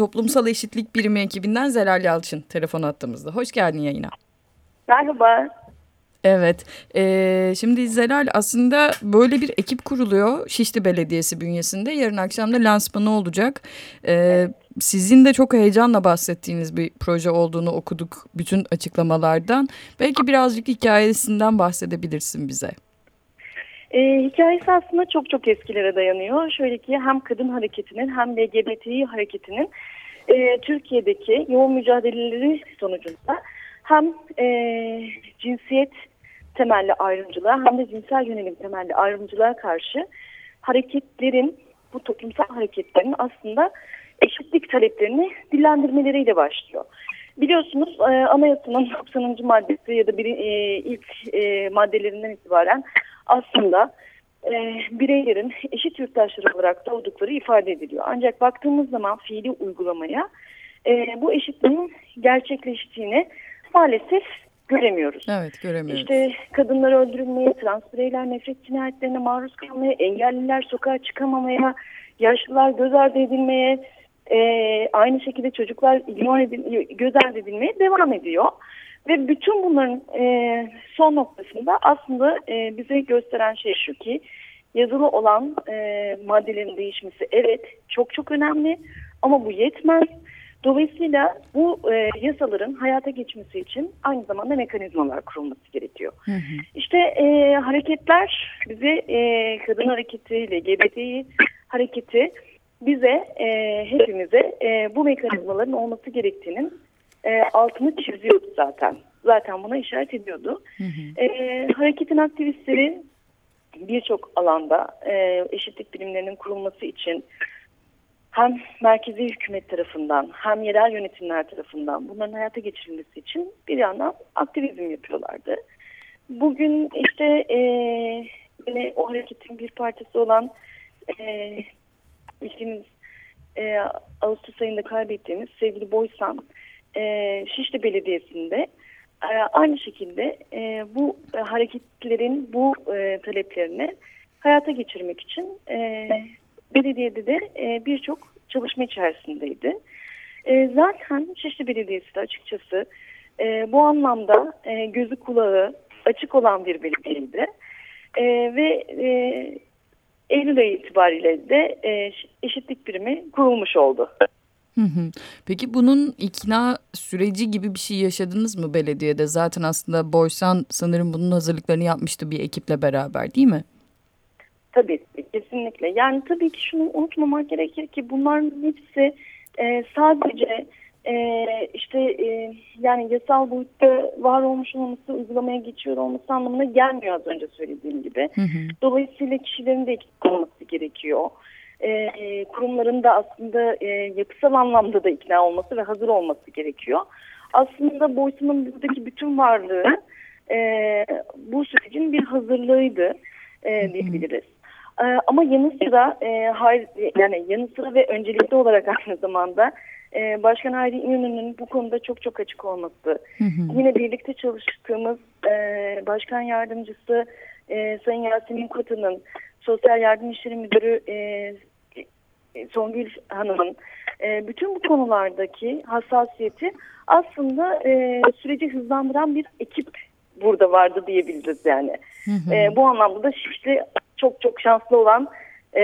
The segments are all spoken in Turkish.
Toplumsal Eşitlik Birimi ekibinden Zelal Yalçın telefon attığımızda. Hoş geldin yayına. Merhaba. Evet, ee, şimdi Zelal aslında böyle bir ekip kuruluyor Şişli Belediyesi bünyesinde. Yarın akşam da lansmanı olacak. Ee, sizin de çok heyecanla bahsettiğiniz bir proje olduğunu okuduk bütün açıklamalardan. Belki birazcık hikayesinden bahsedebilirsin bize. E, hikayesi aslında çok çok eskilere dayanıyor. Şöyle ki hem kadın hareketinin hem LGBTİ hareketinin e, Türkiye'deki yoğun mücadeleleri sonucunda hem e, cinsiyet temelli ayrımcılığa hem de cinsel yönelim temelli ayrımcılığa karşı hareketlerin, bu toplumsal hareketlerin aslında eşitlik taleplerini dillendirmeleriyle başlıyor. Biliyorsunuz e, anayasanın 90. maddesi ya da bir, e, ilk e, maddelerinden itibaren aslında e, bireylerin eşit yurttaşları olarak doğdukları ifade ediliyor. Ancak baktığımız zaman fiili uygulamaya e, bu eşitliğin gerçekleştiğini maalesef göremiyoruz. Evet göremiyoruz. İşte kadınlar öldürülmeye, trans bireyler nefret cinayetlerine maruz kalmaya, engelliler sokağa çıkamamaya, yaşlılar göz ardı edilmeye, e, aynı şekilde çocuklar ignore edil, göz ardı edilmeye devam ediyor. Ve bütün bunların e, son noktasında aslında e, bize gösteren şey şu ki yazılı olan e, maddelerin değişmesi evet çok çok önemli ama bu yetmez. Dolayısıyla bu e, yasaların hayata geçmesi için aynı zamanda mekanizmalar kurulması gerekiyor. Hı hı. İşte e, hareketler bize e, kadın hareketi, LGBT hareketi bize e, hepimize e, bu mekanizmaların olması gerektiğinin e, altını çiziyordu zaten. Zaten buna işaret ediyordu. Hı hı. E, hareketin aktivistleri birçok alanda e, eşitlik bilimlerinin kurulması için hem merkezi hükümet tarafından hem yerel yönetimler tarafından bunların hayata geçirilmesi için bir yandan aktivizm yapıyorlardı. Bugün işte e, yine o hareketin bir parçası olan e, ülkemiz e, Ağustos ayında kaybettiğimiz sevgili Boysan e, Şişli Belediyesi'nde e, aynı şekilde e, bu e, hareketlerin bu e, taleplerini hayata geçirmek için e, belediyede de e, birçok çalışma içerisindeydi. E, zaten Şişli Belediyesi de açıkçası e, bu anlamda e, gözü kulağı açık olan bir belediyeydi. E, ve e, Eylül ayı itibariyle de e, eşitlik birimi kurulmuş oldu. Peki bunun ikna süreci gibi bir şey yaşadınız mı belediyede? Zaten aslında Boysan sanırım bunun hazırlıklarını yapmıştı bir ekiple beraber değil mi? Tabii kesinlikle. Yani tabii ki şunu unutmamak gerekir ki bunların hepsi e, sadece e, işte e, yani yasal boyutta var olmuş olması, uygulamaya geçiyor olması anlamına gelmiyor az önce söylediğim gibi. Hı hı. Dolayısıyla kişilerin de ikna olması gerekiyor. E, kurumların da aslında e, yapısal anlamda da ikna olması ve hazır olması gerekiyor. Aslında Boysun'un buradaki bütün varlığı e, bu sürecin bir hazırlığıydı e, diyebiliriz. E, ama yanı sıra e, hayır, yani yanı sıra ve öncelikli olarak aynı zamanda e, Başkan Hayri İnönü'nün bu konuda çok çok açık olması. Hı hı. Yine birlikte çalıştığımız e, Başkan Yardımcısı e, Sayın Yasemin Kutu'nun Sosyal Yardım İşleri Müdürü e, e, Songül Hanım'ın e, bütün bu konulardaki hassasiyeti aslında e, süreci hızlandıran bir ekip burada vardı diyebiliriz yani. Hı hı. E, bu anlamda da Şişli çok çok şanslı olan e,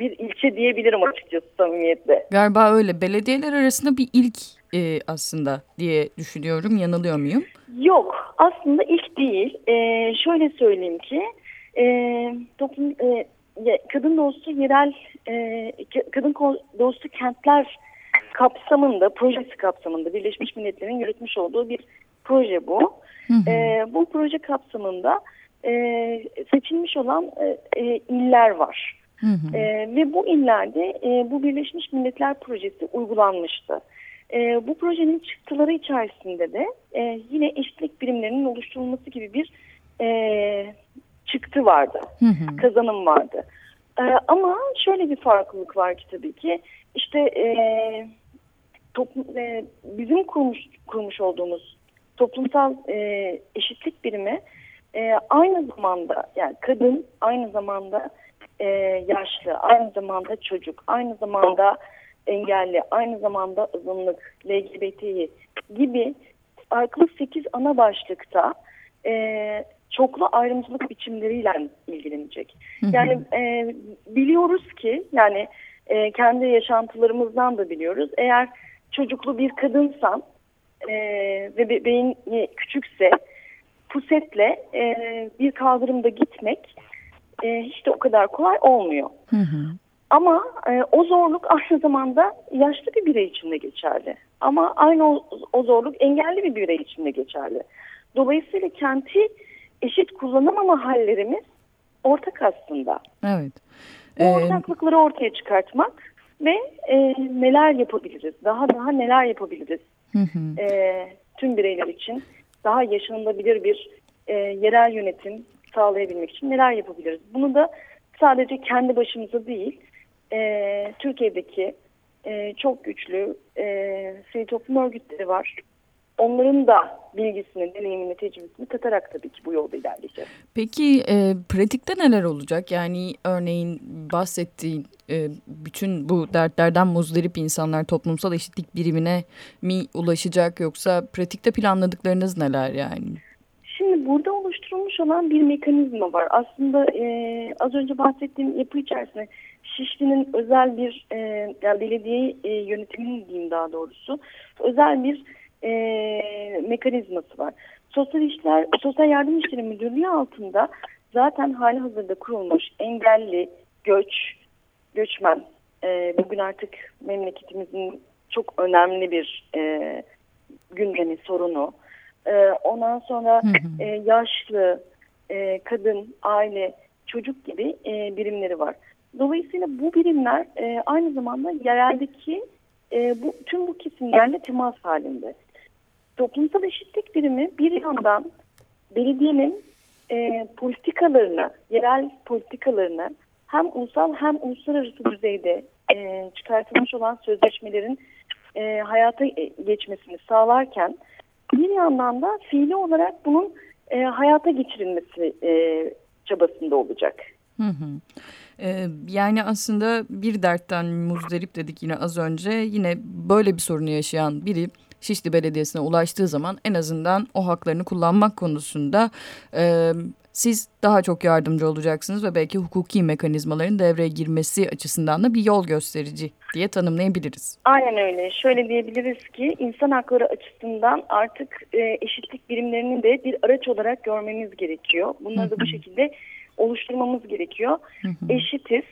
bir ilçe diyebilirim açıkçası samimiyetle. Galiba öyle. Belediyeler arasında bir ilk e, aslında diye düşünüyorum. Yanılıyor muyum? Yok. Aslında ilk değil. E, şöyle söyleyeyim ki e, toplum, e, kadın dostu yerel e, kadın dostu kentler kapsamında projesi kapsamında Birleşmiş Milletler'in yürütmüş olduğu bir proje bu. Hı hı. E, bu proje kapsamında e, seçilmiş olan e, e, iller var. Hı hı. E, ve bu illerde e, bu Birleşmiş Milletler Projesi uygulanmıştı. E, bu projenin çıktıları içerisinde de e, yine eşitlik birimlerinin oluşturulması gibi bir e, çıktı vardı, hı hı. kazanım vardı. E, ama şöyle bir farklılık var ki tabii ki işte e, toplum, e, bizim kurmuş, kurmuş olduğumuz toplumsal e, eşitlik birimi e, aynı zamanda yani kadın aynı zamanda e, yaşlı, aynı zamanda çocuk, aynı zamanda engelli, aynı zamanda azınlık, LGBT'yi gibi farklı 8 ana başlıkta e, çoklu ayrımcılık biçimleriyle ilgilenecek. Yani e, biliyoruz ki yani e, kendi yaşantılarımızdan da biliyoruz. Eğer çocuklu bir kadınsan e, ve bebeğin küçükse pusetle e, bir kaldırımda gitmek e, hiç de o kadar kolay olmuyor. Hı hı. Ama e, o zorluk aynı zamanda yaşlı bir birey için de geçerli. Ama aynı o, o zorluk engelli bir birey için de geçerli. Dolayısıyla kenti eşit kullanamama hallerimiz ortak aslında. Evet. Ee... ortaklıkları ortaya çıkartmak ve e, neler yapabiliriz, daha daha neler yapabiliriz hı hı. E, tüm bireyler için daha yaşanılabilir bir e, yerel yönetim sağlayabilmek için neler yapabiliriz? Bunu da sadece kendi başımıza değil, e, Türkiye'deki e, çok güçlü e, sivil toplum örgütleri var. Onların da bilgisini, deneyimini, tecrübesini katarak tabii ki bu yolda ilerleyeceğiz. Peki e, pratikte neler olacak? Yani örneğin bahsettiğin e, bütün bu dertlerden muzdarip insanlar toplumsal eşitlik birimine mi ulaşacak yoksa pratikte planladıklarınız neler yani? Burada oluşturulmuş olan bir mekanizma var. Aslında e, az önce bahsettiğim yapı içerisinde Şişli'nin özel bir e, yani belediye e, yönetiminin diyeyim daha doğrusu özel bir e, mekanizması var. Sosyal işler, Sosyal Yardım İşleri Müdürlüğü altında zaten hali hazırda kurulmuş engelli, göç, göçmen e, bugün artık memleketimizin çok önemli bir e, gündemi sorunu. E, ondan sonra E, yaşlı, e, kadın, aile, çocuk gibi e, birimleri var. Dolayısıyla bu birimler e, aynı zamanda yereldeki e, bu tüm bu kesimlerle temas halinde. Toplumsal eşitlik birimi bir yandan belediyenin e, politikalarını, yerel politikalarını hem ulusal hem uluslararası düzeyde e, çıkartılmış olan sözleşmelerin e, hayata geçmesini sağlarken bir yandan da fiili olarak bunun e, hayata geçirilmesi e, çabasında olacak. Hı hı. Ee, yani aslında bir dertten muzdarip dedik yine az önce. Yine böyle bir sorunu yaşayan biri Şişli Belediyesi'ne ulaştığı zaman en azından o haklarını kullanmak konusunda e, siz daha çok yardımcı olacaksınız ve belki hukuki mekanizmaların devreye girmesi açısından da bir yol gösterici diye tanımlayabiliriz. Aynen öyle. Şöyle diyebiliriz ki insan hakları açısından artık e, eşitlik birimlerini de bir araç olarak görmemiz gerekiyor. Bunları da bu şekilde oluşturmamız gerekiyor. Eşitiz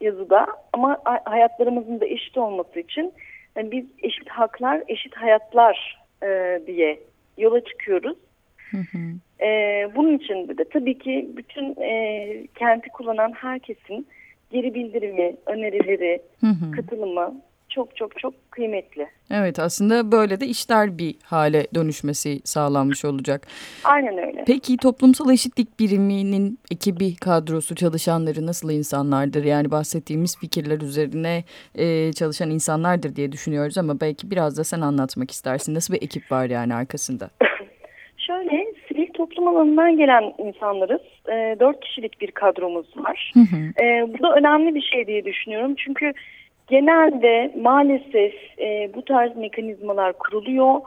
yazıda ama hayatlarımızın da eşit olması için yani biz eşit haklar, eşit hayatlar e, diye yola çıkıyoruz. Hı hı. E, bunun için de tabii ki bütün e, kenti kullanan herkesin geri bildirimi, önerileri, hı hı. katılımı çok çok çok kıymetli. Evet aslında böyle de işler bir hale dönüşmesi sağlanmış olacak. Aynen öyle. Peki toplumsal eşitlik biriminin ekibi kadrosu çalışanları nasıl insanlardır? Yani bahsettiğimiz fikirler üzerine e, çalışan insanlardır diye düşünüyoruz ama belki biraz da sen anlatmak istersin. Nasıl bir ekip var yani arkasında? Şöyle toplum alanından gelen insanlarız. E, dört kişilik bir kadromuz var. Hı hı. E, bu da önemli bir şey diye düşünüyorum. Çünkü genelde maalesef e, bu tarz mekanizmalar kuruluyor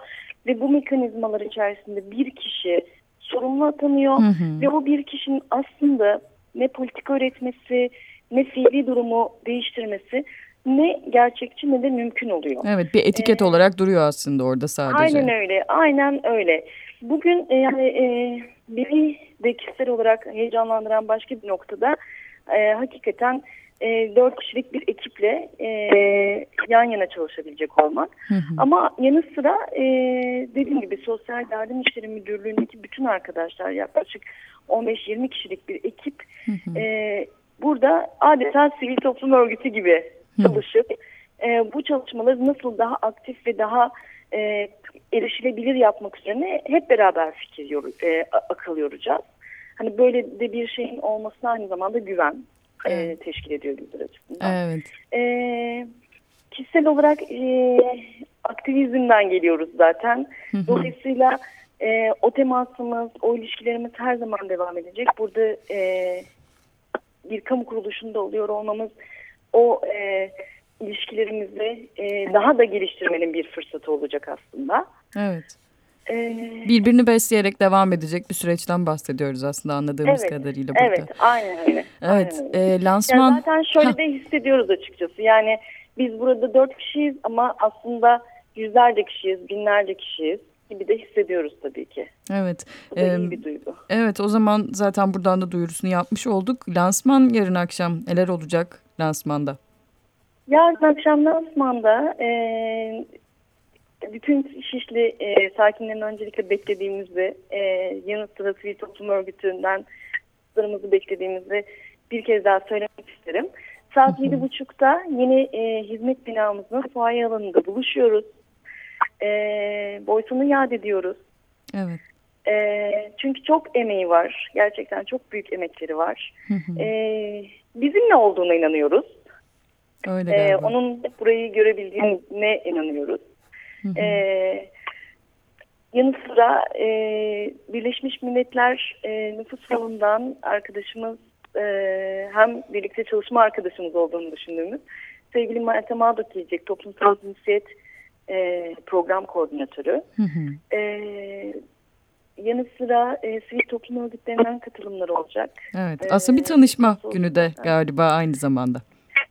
ve bu mekanizmalar içerisinde bir kişi sorumlu atanıyor hı hı. ve o bir kişinin aslında ne politika öğretmesi ne fiili durumu değiştirmesi ne gerçekçi ne de mümkün oluyor. Evet bir etiket ee, olarak duruyor aslında orada sadece. Aynen öyle aynen öyle. Bugün e, yani e, beni de kişisel olarak heyecanlandıran başka bir noktada e, hakikaten e, dört kişilik bir ekiple e, yan yana çalışabilecek olmak. Hı hı. Ama yanı sıra e, dediğim gibi Sosyal Yardım İşleri Müdürlüğü'ndeki bütün arkadaşlar yaklaşık 15-20 kişilik bir ekip hı hı. E, burada adeta sivil toplum örgütü gibi çalışıp e, bu çalışmaları nasıl daha aktif ve daha e, erişilebilir yapmak üzerine hep beraber fikir yor, e, akıl yoracağız. Hani böyle de bir şeyin olmasına aynı zamanda güven evet. e, teşkil ediyor bizler açısından. Evet. E, kişisel olarak e, aktivizmden geliyoruz zaten. Dolayısıyla e, o temasımız, o ilişkilerimiz her zaman devam edecek. Burada e, bir kamu kuruluşunda oluyor olmamız, o e, ilişkilerimizi e, daha da geliştirmenin bir fırsatı olacak aslında. Evet. Birbirini besleyerek devam edecek bir süreçten bahsediyoruz aslında anladığımız evet, kadarıyla burada. Evet, aynen öyle. Evet, aynen öyle. E, lansman... Yani zaten şöyle de hissediyoruz açıkçası. Yani biz burada dört kişiyiz ama aslında yüzlerce kişiyiz, binlerce kişiyiz gibi de hissediyoruz tabii ki. Evet. Bu ee, iyi bir duygu. Evet, o zaman zaten buradan da duyurusunu yapmış olduk. Lansman yarın akşam neler olacak lansmanda? Yarın akşam lansmanda e, bütün Şişli e, sakinlerin öncelikle beklediğimizi, e, yanı sıra sivil toplum örgütünden sarımızı beklediğimizi bir kez daha söylemek isterim. Saat yedi buçukta yeni e, hizmet binamızın fuaye alanında buluşuyoruz. E, Boysun'u yad ediyoruz. Evet. E, çünkü çok emeği var. Gerçekten çok büyük emekleri var. e, bizimle olduğuna inanıyoruz. Öyle e, onun burayı görebildiğine inanıyoruz. Hı E, yanı sıra e, Birleşmiş Milletler e, Nüfus Fonu'ndan arkadaşımız e, hem birlikte çalışma arkadaşımız olduğunu düşündüğümüz sevgili Meltem Ağdok diyecek toplumsal cinsiyet e, program koordinatörü. Hı hı. E, yanı sıra e, sivil toplum örgütlerinden katılımlar olacak. Evet aslında bir tanışma ee, günü de galiba aynı zamanda.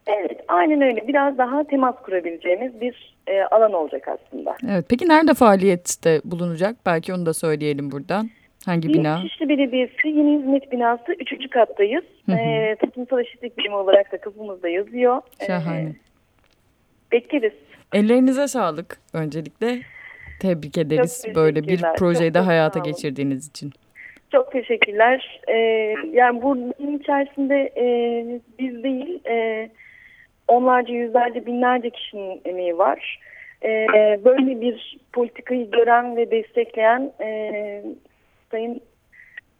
Evet aynen öyle biraz daha temas kurabileceğimiz bir e, alan olacak aslında. Evet peki nerede faaliyette bulunacak belki onu da söyleyelim buradan. Hangi bina? Şişli Belediyesi Yeni Hizmet Binası 3. kattayız. Hı hı. E, toplumsal eşitlik birimi olarak da kapımızda yazıyor. Şahane. E, bekleriz. Ellerinize sağlık öncelikle. Tebrik ederiz böyle bir projeyi de hayata geçirdiğiniz için. Çok teşekkürler. Ee, yani bunun içerisinde e, biz değil, e, onlarca, yüzlerce, binlerce kişinin emeği var. E, böyle bir politikayı gören ve destekleyen e, Sayın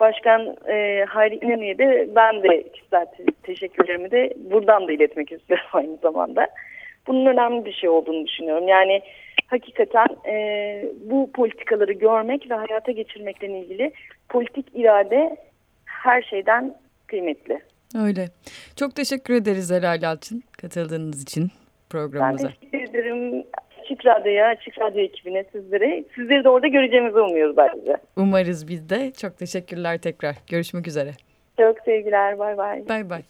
Başkan e, Hayri İnönü'ye de ben de kişisel teşekkürlerimi de buradan da iletmek istiyorum aynı zamanda. Bunun önemli bir şey olduğunu düşünüyorum. Yani hakikaten e, bu politikaları görmek ve hayata geçirmekle ilgili politik irade her şeyden kıymetli. Öyle. Çok teşekkür ederiz Zelal Yalçın katıldığınız için programımıza. Ben teşekkür ederim. Açık Radyo'ya, Açık Radyo ekibine, sizlere. Sizleri de orada göreceğimizi umuyoruz ayrıca. Umarız biz de. Çok teşekkürler tekrar. Görüşmek üzere. Çok sevgiler. Bay bay. Bay bay.